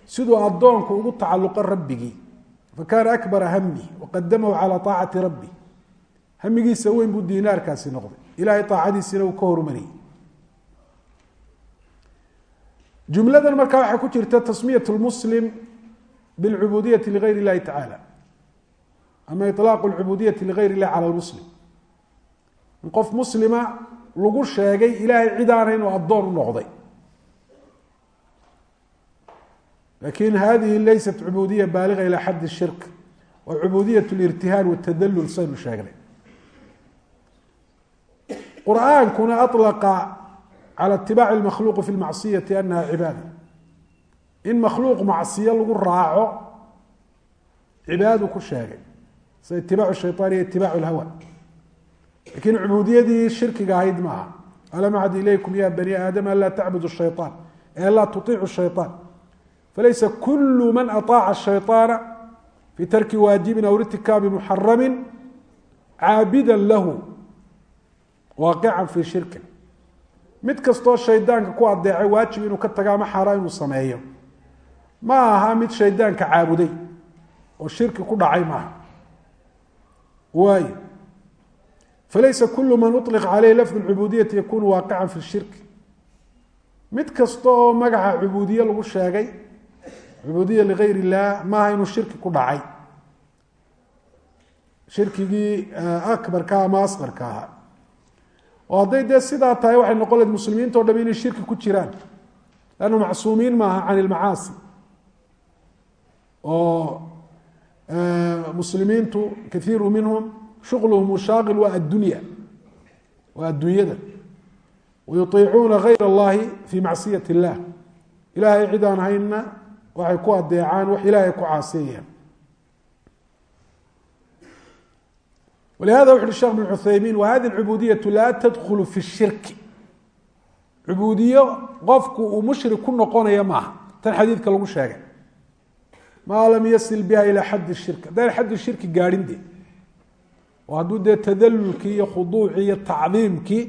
siduu addoonku ugu tacaluqo rabbigii fakaana akbara hami waqadamahu calaa aacati rabbi. Hamigiisa weyn buu dinaarkaasi noqday. Ilahay aacadiisina uu ka horumariyey. Jumladan markaa waxaa ku jirta tasmiyat lmuslim bilcubudiyati ligayr illahi tacaala ama ilaaqu lcubudiyati ligayr illahi cala lmuslim in qof muslima lagu sheegay ilaahay cid aana inuu addoon u noqday laakiin hadihi laysat cubuudiya baaliga ilaa xadd shirk waa cubuudiyat lirtihaan watadalul saynu sheegnay qur'aankuna alaqa cala itibaaci lmakhluuqi fi lmacsiyati anaha cibaada in makhluuq macsiyo lagu raaco cibaadu ku sheegay sida itibaacu shayaan iyo itibaacu lhawa lakiin cubuudiyadii shirkiga ahayd maaha alam acd ilaykum ya bani aadama anlaa tacbudu shayaan e anlaa tuiicu shayaan falaysa kul man aطaaca الshayطaana fi tarki waajibin aw irtikaabi muxarami caabida lahu waaqican fi shirkin mid kastoo shaydaanka ku adeecay waajib inuu ka tago ama xaaraan inuu sameeyo ma aha mid shaydaanka caabuday oo shirki ku dhacay maaha waayo falaysa kul man uطliq caleyh lafd اcubudiyati yakunu waaqican fi shirk mid kasta oo magaca cubuudiye lagu sheegay cubuudiya ligayr illah maaha inuu shirki ku dhacay. Shirkigii akbarka ama asqarka ahaa. Oo hadday dee sidaa tahay waxay noqon lahed muslimiinta o dham inay shirki ku jiraan. Lannu macsuumiin maaha can ilmacaasi oo muslimiintu kaiiru minhum shuqluhum shaaqil waa addunya waa adduunyada wayuiicuuna gayr allahi fi macsiyat illah ilahay cid aan haynna waxay ku adeecaan wax ilahay ku caasiyayaan walihada wuxu uhi shekh bn cuthaymiin wahadi lcubudiyatu laa tadkulu fi shirki. Cubuudiyo qofku uu mushrik ku noqonaya maaha. Tan xadiidka lagu sheegay. Maa lam yasil biha ilaa xaddi shirk. Haddaan xaddi shirki gaadhin de oo hadduu dee tadalulkii iyo khuduucii iyo tacdiimkii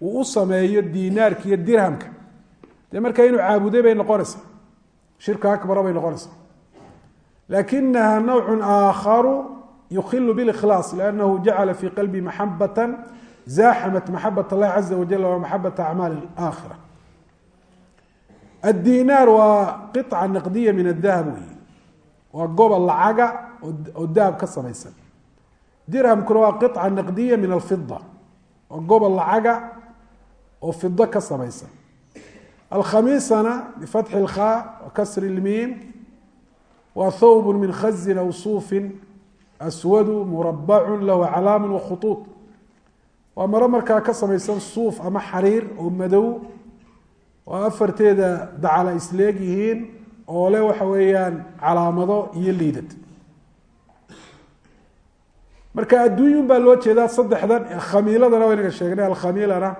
uu u sameeyo diinaarki iyo dirhamka. Dee inuu caabuday bay noqonaysaa shirka akbara bay noqonaysaa. Lakinaha nawcu aakharu yukilu bilikhlaas liannahu jacala fi qalbi maxabata zaaxamat maxabat allahi caza wajal wa maxabata acmaali aakhira addiinaar waa qiطca naqdiya min adahab wey waa gobol lacaga oo dahab ka samaysan. Dirhamkuna waa qiطca naqdiya min alfida waa gobol lacaga oo fido ka samaysan alkhamiisana bifatxi اlkhaa wa kasri اlmiim waa thawb min khazin aw suufin aswadu murabacu lahu calaamu wakhuuud waa maro markaa ka samaysan suuf ama xariir oo madow oo afarteeda dacala isleeg yihiin oo le waxa weeyaan calaamado iyo liidad marka adduunyun baa loo jeedaa saddexdan khamiiladana waynaga sheegnay alkhamiilana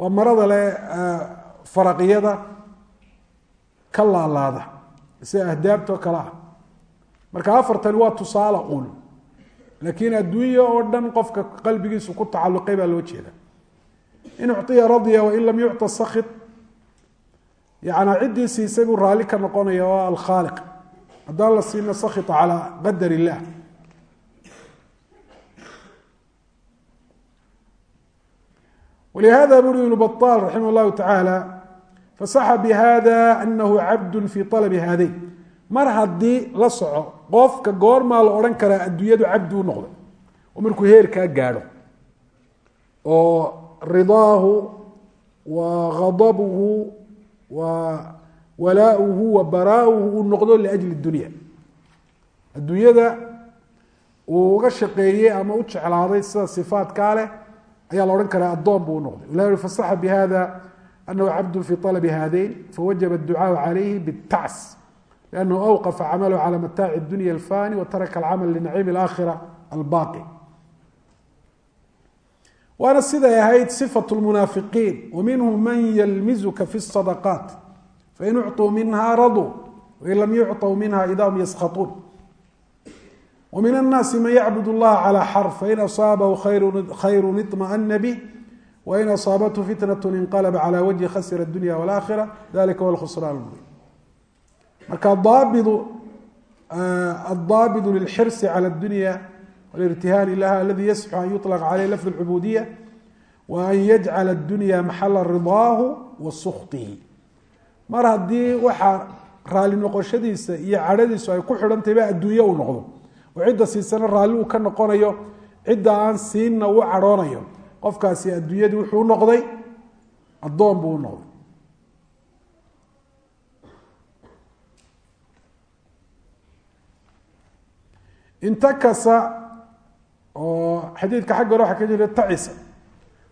waa marada le faraqiyada ka laalaada sida ahdaabtoo kale ah. Marka afartani waa tusaale un laakiin adduunya oo dhan qofka qalbigiisu ku tacalluqay baa loo jeeda in ucطiya radya wain lam yucطa sakit yana ciddii siisay buu raalli ka noqonaya oo alkhaaliq. Haddaan la siina sakita calaa qadar illah walihada buri ibnu baطal raximah اllahu tacaala fasaxa bihada anahu cabdu fi طalabi haadayn mar haddii la soco qofka goormaa la odhan karaa adduunyadu cabdi u noqday oo markuu heerkaa gaadho oo ridaahu wa ghadabuhu wa walaauhu wa baraauhu uu noqdo liajli dunya adduunyada uu uga shaqeeyey ama u jeclaaday sida sifaatkaa leh ayaa la odhan karaa addoon buu u noqday ilah ui fasaxa bihada anahu cabdu fi alabi haadayn fawajaba adducaau calayhi bitacs لأنه أوقف عمله على متاع الدنيا الفاني وترك العمل لنعيم الآخرة الباقي waana siday ahayd صفة المنaaفiقين ومنهم من يلمزka في الصدقات فإن اعطوا منها رضوا وإن لم يعطوا منها إذا هم يسخطون ومن الناس من يعبد الله على حرف فإن أصابه خير اطمأن به وإن أصابته فتنة انقلب على وجه خسر الدنيا والآخرة ذلك هو الخسران المبين marka daabidu الضابط للحرص على الدنيا والارتهان لها الذي يصح أن يطلق عليه لفظ العبودية وأن يجعل الدنيا محل رضاه وسخطه mar haddii waxa raali noqoshadiisa iyo cadhadiisu ay ku xidhantay ba adduunye uu noqdo oo cidda siisana raalli uu ka noqonayo cidda aan siinna uu cadhoonayo. Qofkaasi adduunyadii wuxuu noqday addoon buu u noqday intakasa oo xadiidka xagga hore waxaa ka jira tacisa.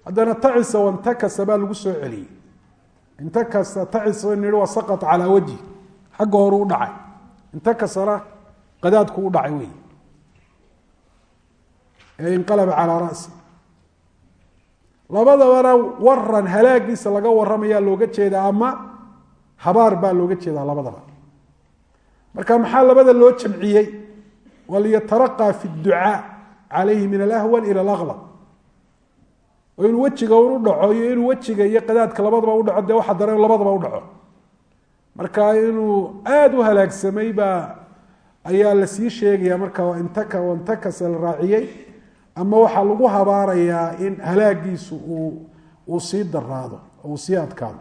Haddana tacisa wantakasa baa lagu soo celiyey. Intakasa tacisa ni waa saqط calaa wajhi. Xagga horu u dhacay. Intakasana qadaadku u dhacay wey ee inqalaba calaa rasi. Labadabana waran halaagiisa laga waramayaa looga jeedaa ama habaar baa looga jeedaa labadaba. Marka maxaa labada loo jamciyey? Waliyataraqa fi ducaa calayhi min alahwan ila alaqba oo inuu wejiga un u dhaco iyo inuu wejiga iyo qadaadka labadaba udhaco dee waxa dare labadaba u dhaco. Marka inuu aada u halaagsamay baa ayaa la sii sii sheegaya marka intakasa la raaciyey ama waxaa lagu habaarayaa in halaagiisu uu uu sii daraado uu sii adkaado.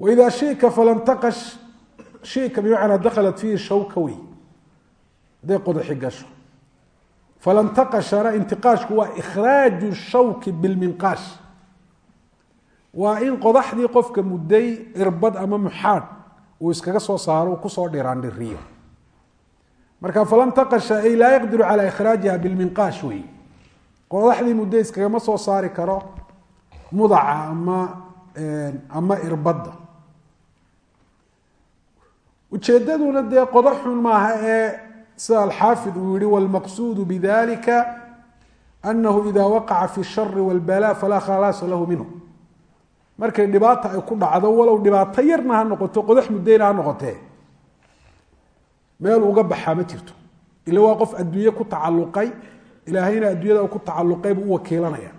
Waidaa shika falantaqash shika bimacnaa dakhalat fiihi shawka wey. Hadday qodaxi gasho. Falantaqashana intiqaashku waa ikhraaju shawki bilminqaash. Waa in qodaxdii qofka mudday irbad ama muxaadh uu iskaga soo saaro ku soo dhiraandhiriyo marka falam taqasha ay laa yaqdiru calaa ikhraajiha bilminqaash wey. Qodaxdii muddo iskagama soo saari karo mudaca ama ama irbadda. Ujeedaduna dee qodaxun maaha ee sida alxaafid uu yihi wlmaqsuudu bidalika anahu ida waqaca fi shari wlbala falaa khalaasa lahu minhu. Markay dhibaata ay ku dhacdo walow dhibaato yarna ha noqoto qodax muddayna ha noqotee meel uga baxaa ma jirto. Ila waa qof adduunye ku tacalluqay ilaahayna adduunyada ku tacalluqay buu u wakiilanaya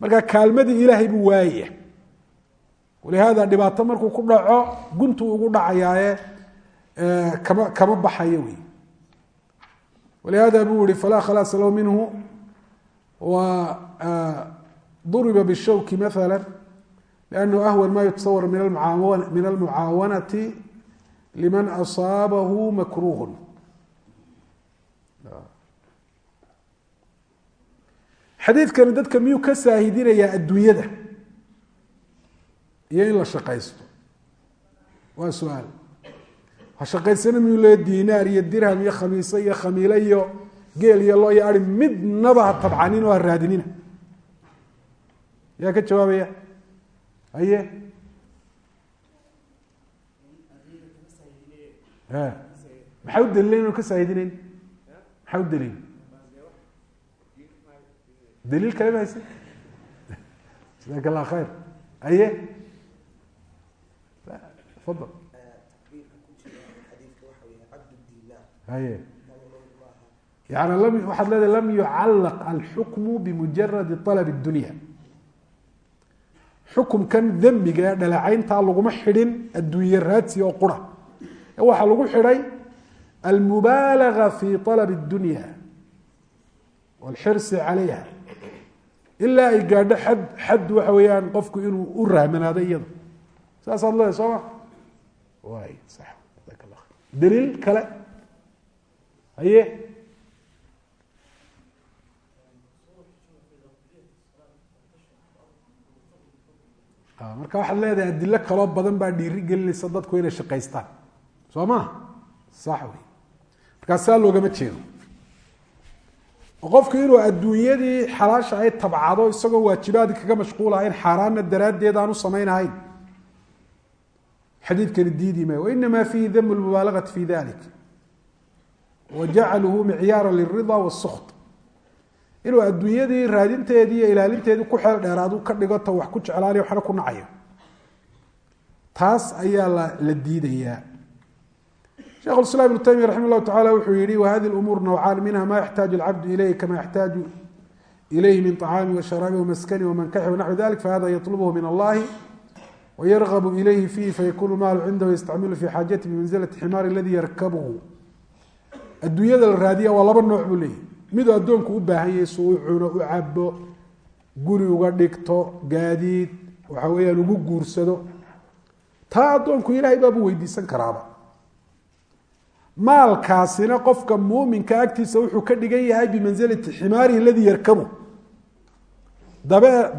marka kaalmadii ilaahay buu waayaya walihaada dhibaato markuu ku dhaco guntu ugu dhacayaaye kama kama baxayo wey walihada buu yihi falaa khalaasa lahu minhu. Wa duriba bishawki maala liannahu ahwan ma yutasawar min almucaawanati liman asaabahu makruuhun xadiidkani dadka miyuu ka saahidinayaa adduunyada iyo in la shaqaysto waa su'aal ha shaqaysana miyuu le dinaar iyo dirham iyo khamiise iyo khamiile iyo geel iyo loo iyo ari midnaba ha tabcanin oo ha raadinina yaa ka jawaabaya haye maxaa u daliila inu ka saahidinayn maxaa u daliil? Daliil kale ma hayse jazaak allah khayr. Aye. Fadal haye yani lam waxaad leedahay lam yucallaq alxukmu bimujaradi alab اdunya xukumkan dembiga ee dhaleecayntaa laguma xidhin adduunye raadsi oo qura waxaa lagu xidhay almubaalaga fi alab اdunya wاlxirsi calayha ilaa ay gaadho xad xad waxa weeyaan qofku inuu u rahmanaado iyada saasaad leedahay soo ma? Daliil kale? Haye? Marka waxaad leedahay adilo kaloo badan baa dhiiri gelinaysa dadku inay shaqaystaan soo ma sax wey markaa saa loogama jeedo. Qofku inuu adduunyadii xalaasha ay tabcado isagoo waajibaadki kaga mashquulahayn xaaraanna daraaddeed aan u samaynahayn. Xadiidkani diidi maayo wainama fiihi dam lmubaalagati fi dalik wa jacaluhu micyaara lirida wasukt inuu adduunyadii raadinteedii iyo ilaalinteedii ku xeel dheeraadu ka dhigo ta wax ku jeclaanay waxna ku nacayo taas ayaa la diidayaa shekh islam ibnu taymiya raxima llahu tacala wuxuu yihi wahadi lumuur nawcaan minha ma yaxtaaju alcabdu ilayh kama yaxtaaju ilayhi min طacaami washaraabi wamaskani wamankaxi wanaxwi dalik fahada yatlubhu min allahi wayargabu ilayhi fiihi fayakunu maalu cindahu yastacmilu fi xaajati bimanzilati ximaari aladi yarkabuhu. Adduunyada la raadiya waa laba nooc buu leeyahy miduu addoonku u baahan yahay si u cuno u cabo guri uga dhigto gaadiid waxa weeyaan ugu guursado taa addoonku ilaahay baabuu weydiisan karaaba maalkaasina qofka muuminka agtiisa wuxuu ka dhigan yahay bimansilati ximaarihi aladii yarkabu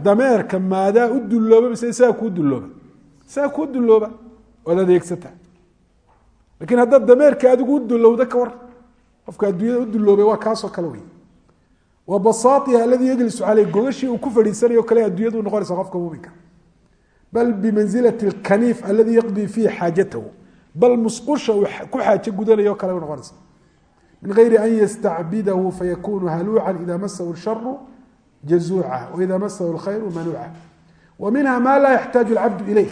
dameerka maadaa u dullooba mise isagaa kuu dullooba? Isagaa kuu dullooba? Oad adeegsata lakiin haddaad dameerka adigu u dullowda ka war qofka adduunyada u dulloobay waa kaasoo kale wey wa basaatiha aladii yajlisu caleyh gogashii uu ku fadhiisanayo kale adduunyadu noqonaysa qofka muuminka. Bal bimansilati alkaniif aladii yaqdii fiihi xaajatahu bal musqusha ku xaajo gudanayo kale noqonaysa. min gayri an yastacbidahu fayakunu haluucan ida masahu sharu jazuuca waida masahu lkhayru manuuca. wa minha ma laa yaxtaaju alcabdu ileyh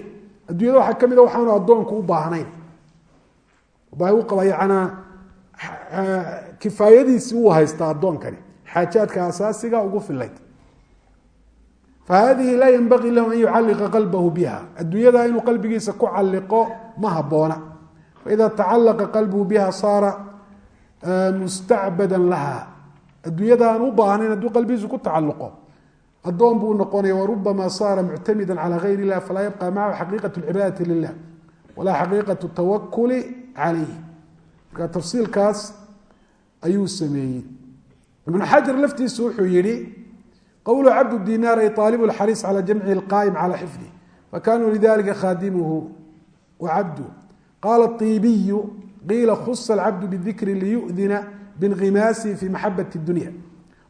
adduunyada waxaa ka mid a waxaanu addoonku u baahnayn. yanaa kifaayadiisii uu haystaa addoonkani xaajaadka asaasiga ugu filayd. fahadihi laa yanbagii lahu an yucalliqa qalbahu biha. adduunyada inuu qalbigiisa ku calliqo ma haboona faida tacalaqa qalbuhu biha saara mustacbada laha adduunyada aan u baahnayn hadduu qalbigiisu ku tacalluqo adoon buu noqonaya warubama saara muctamida calى gayr اlah falaa yabqa macahu xaqiiqaة اcibaadati lilah walaa xaqiiqaة الtawakuli calayh marka tafsiilkaas ayuu sameeyey ibnu xajar laftiisu wuxuu yihi qowlu cabd dinaar ay aalib xariis calى jamcihi اlqaa'im calى xifdih fakanuu lidalika khadimuhu wacabdu qaala iibiyu qiila khusa alcabdu bidikri liyudina binkimaasihi fi maxabat اdunya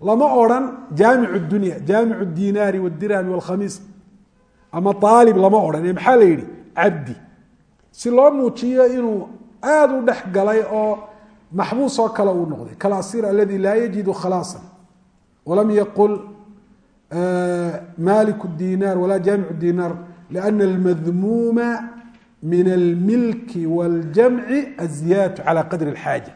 lama odhan jaamic dunya jaamic dinaari wdirhami wاlkhamiis ama aalib lama odhan ee maxaa la yihi cabdi si loo muujiyo inuu aada u dhex galay oo maxbuus oo kale uu noqday kalasir aladi laa yajidu khalaasa walam yaqul malik dinaar wala jaamic dinaar lana almadmuuma min almilki waاljamci aziyadatu cala qadri اlxaaja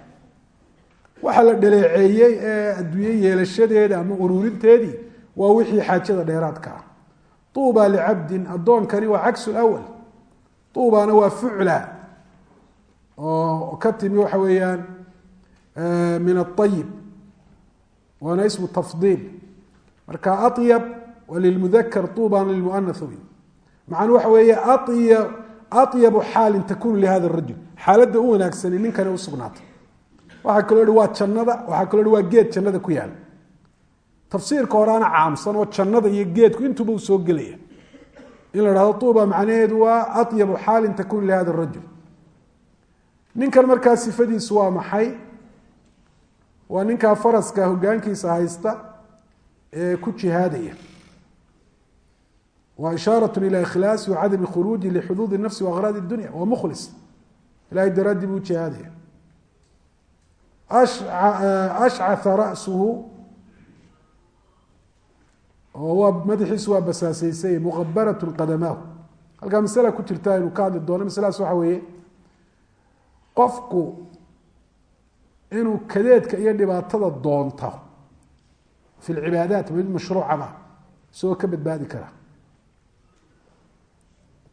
waxaa la dhaleeceeyey ee adduunye yeelashadeeda ama ururinteedii waa wixii xaajada dheeraadka ah tuuba licabdin addoonkani waa cagsu lawal tuubana waa fucla oo ka timi waxa weeyaan min aayib waana ismu tafdiil marka ayab waa lilmudakar tuubana lilmuanath wey macana waxa weeye aya atyabu xaalin takunu lihada rajul xaaladda u wanaagsani ninkani usugnaatay waxaa kaloo waa jannada waxaa kaloo waa geed jannada ku yaalla tafsiirka horeana caamsan oo jannada iyo geedku intuba u soo gelaya in la dhahdo tuuba macnaheedu waa atyabu xaalin takunu lihada rajul ninkan markaa sifadiisu waa maxay waa ninkaa faraska hogaankiisa haysta ee ku jihaadaya waa ishaarat ila ikhlaasi wacadami khuruuji lixuduudi nafsi waaghraadi dunya waa mukhlis. Ilahay daraaddii buu jihaadaya ashcaa rasuhu. Oo madaxiisu waa basaasaysay muqabarat qadamaahu halkaa masala ku jirta aynu ka hadli doono masaladaas waxa weeye. Qofku inuu kadeedka iyo dhibaatada doonto fi lcibaadaat mid mashruucaba isagoo ka badbaadi kara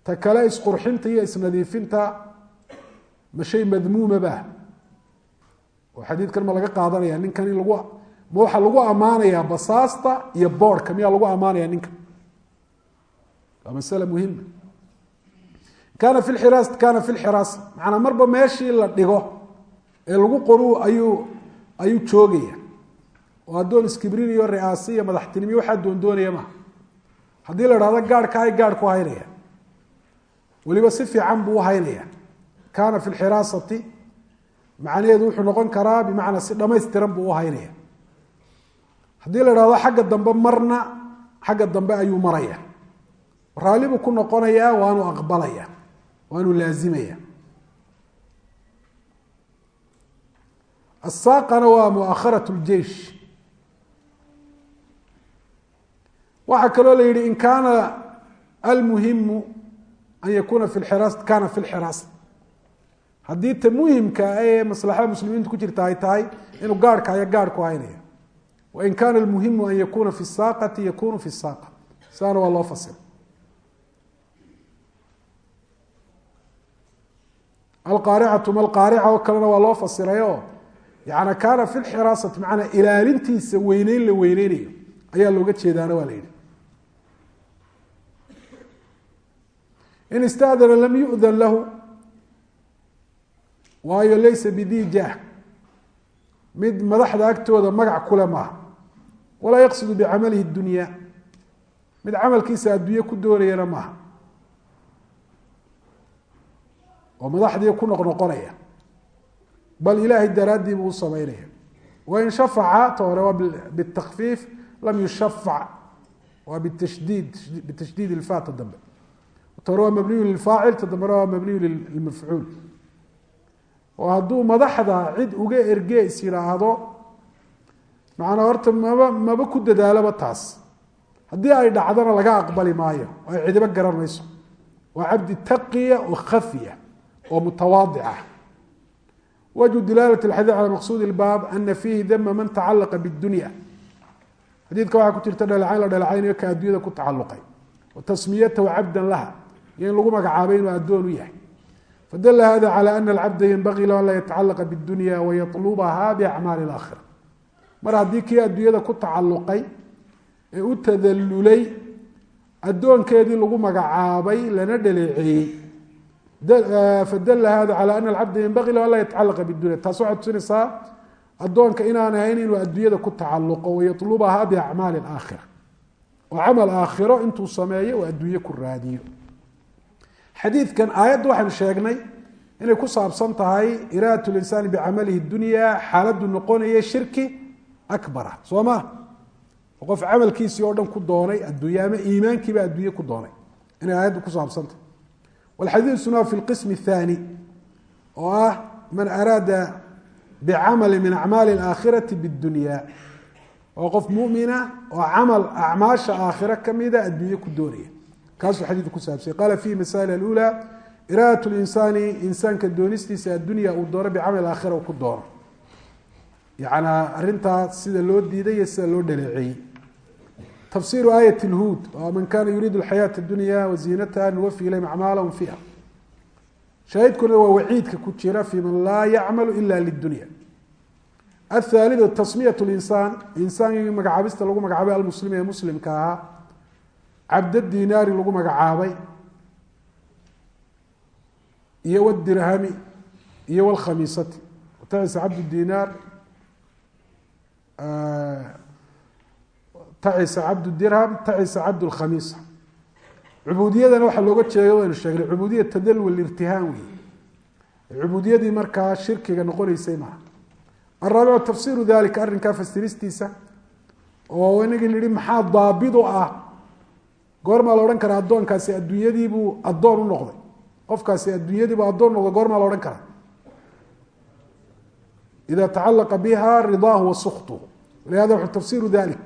ta kale isqurxinta iyo isnadiifinta ma shay madmuuma ba. Oo xadiidkan ma laga qaadanaya ninkan in lagu ma waxaa lagu ammaanayaa basaasta iyo boorhka miyaa lagu ammaanaya ninkan waa masale muhima kaana fi lxiraas kaana fi lxiraas macanaa marba meeshii la dhigo ee lagu qoru ayuu ayuu joogaya oo addoon iskibriniyo ri'aasi iyo madaxtinimiyo waxaa doondoonaya maha haddii la dhahdo gaarhka ay gaarh ku weliba si fiican buu uhaynaya kaana fi lxiraasati macnaheedu wuxuu noqon karaa bimacnaa si dhamaystiran buu uhaynaya haddii la dhahdo xagga dambe marna xagga dambe ayuu maraya. Raalli buu ku noqonayaa waanu aqbalaya waanu laazimaya. Asaaqana waa muakharat ljeish waxaa kaloo la yihi in kaana almuhimu an yakuna kana fi lxiraasa haddii ta muhimka ee maslaxada muslimiintu ku jirta ay tahay inuu gaarhka ayo gaarhku haynaya wain kana almuhimu an yakuna fi saaqati yakunu fi saaqa saana waa loo fasira alqaaricatu ma alqaarica oo kalena waa loo fasirayo yani kaana fi lxiraasati macanaa ilaalintiisa weyneyn la weyneynayo ayaa looga jeedaana waa la yihi in istadana lam yu'dan lahu. Waayo laysa bidi jah mid madaxda agtooda magac kule maaha. Walaa yaqsidu bicamalihi dunya. Mid camalkiisa adduunye ku doonayana maaha. Oo madaxdii ku noqnoqonaya. Bal ilaahay daraaddii buu u samaynaya wain shafaca ta hore waa bitakfiif lam yushafac waa bitashdiid bitashdiid ilfa ta dambe ta hore waa mabniyu lilfaacil ta waa mabniyu lilmafcuul. oo hadduu madaxda cid uga erge is yidhaahdo macnaa horta maba maba ku dadaalaba taas. Haddii ay dhacdona laga aqbali maayo oo ay cidibo garan mayso waa cabdi taqiya oo khafiya oo mutawaadica. Wajhu dilaalat alxadiid cala maqsuud ilbaab ana fiihi dama man tacalaqa bidunya xadiidka waxaa ku jirta dhalecayn la dhalacaynayo ka adduunyada ku tacaluqay wa cabdan laha iyo in lagu magacaabay inuu addoon u yahay fadala hada calى ana alcabda yanbagii lahu an laa yatacalaqa bidunya wayatlubaha biacmaali اlaakhira mar haddii kii adduunyada ku tacaluqay ee u tadallulay addoonkeedii lagu magacaabay lana dhaleeceeyey fadala hada calى ana alcabda yanbagi lahu an laa yatacalaqa bidunya taas waxay tusinaysaa addoonka inaan ahayn inuu adduunyada ku tacalluqo wayatlubaha biacmaali aakhira oo camal aakhiro intuu sameeyo oo adduunye ku raadiyo xadiidkan aayaddu waxaynu sheegnay inay ku saabsan tahay iraadat linsaani bicamalihi dunya xaaladdu noqonaya shirki abara soo ma? Qof camalkiisii oo dhan ku doonay adduunya ama iimaankiiba adduunye ku doonay. Inay aayaddu ku saabsantahay wlxadiisuna fi lqismi athani oo ah man araada bicamali min acmaali alaakhirati bidunya waa qof mumina oo camal acmaasha aakhiro kamida adduunye ku doonaya kaasuu xadiidku ku saabsanya qala fihi masail alula iraadat linsaani insaanka doonistiisa addunya uu doono bicamal aakhira ku doono. Yana arintaa sida loo diiday iyo sida loo dhaleeceeyey tafsiru aayat lhuud man kana yuriidu alxayaata dunya waziinataha nuwafi ilayhim acmaalahum fiiha. Shaahidkuna waa waciidka ku jira fi man laa yacmalu ila lidunya athaalidu tasmiyat linsaan insaankii magacaabista lagu magacaabay almuslim ee muslimka ahaa cabd dinaari lagu magacaabay iyo wdirhami iyo wlkhamiisati tacisa cabd dinaar tacisa cabd dirham cubuudiyadana waxaa looga jeeda waynu sheegnay cubuudiya tadalwal irtihaan wey cubuudiyadii markaa shirkiga noqoneysay maaha. Araabicu tafsiru dalika arrinkaa fasiristiisa oo inagii nihi maxaa daabid ah goormaa la odhan karaa addoonkaasi adduunyadiibuu addoon u noqday. Qofkaasi adduunyadiibuu addoon noqday goormaa la odhan karaa. Ida tacalaqa biha ridaahu wa walihada wuxuu tafsiru dalik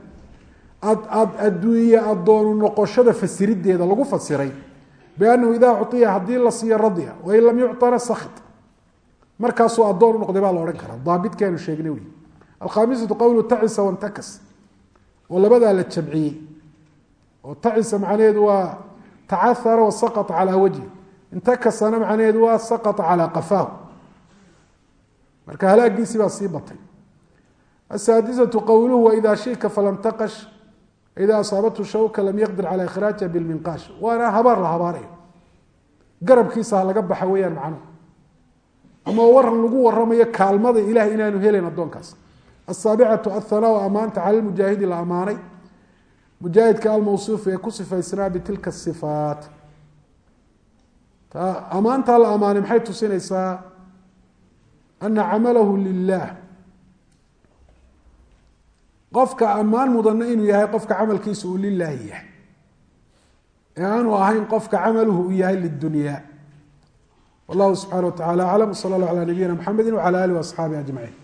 ad ad adduunye addoonu noqoshada fasirideeda lagu fasiray biannahu idaa uiya haddii la siiyo radya wain lam yucطana sakit markaasuu addoon u noqday baa la odhan karaa. Daabitkeenu sheegnay wey alkhamisatu qowlu tacisa wantakas oo labadaa la jamciyey oo tacisa macnaheedu waa tacahara wasaqata calaa wajhi. Intakasana macnaheedu waa saqata calaa qafaahu marka halaagiisii baa sii batay. Asaadisatu qowluhu waida shika falam taqash ida asaabathu shawka lam yaqdir cala ikhraajiha bilminqaash waana habaar la habaarayo. Garabkiisa ha laga baxa weeyaan macnuhu ama waran lagu waramayo kaalmada ilahay inaanu helayn addoonkaas. Asaabicatu athanaau amaanta cala lmujaahidi la amaanay mujaahidka almawsuuf ee ku sifaysnaa bitilka sifaat. Amaantaa la amaanay maxay tusinaysaa? Ana camalahu lilah qofka ammaan mudanna inuu yahay qofka camalkiisa uu lilaahi yahay. Ee aanu ahayn qofka camaluhu uu yahay lidunya wallahu subxana wa tacala aclam wsala allah ala nabiyina mxamedi wcala alih waasxaabihi ajmaciin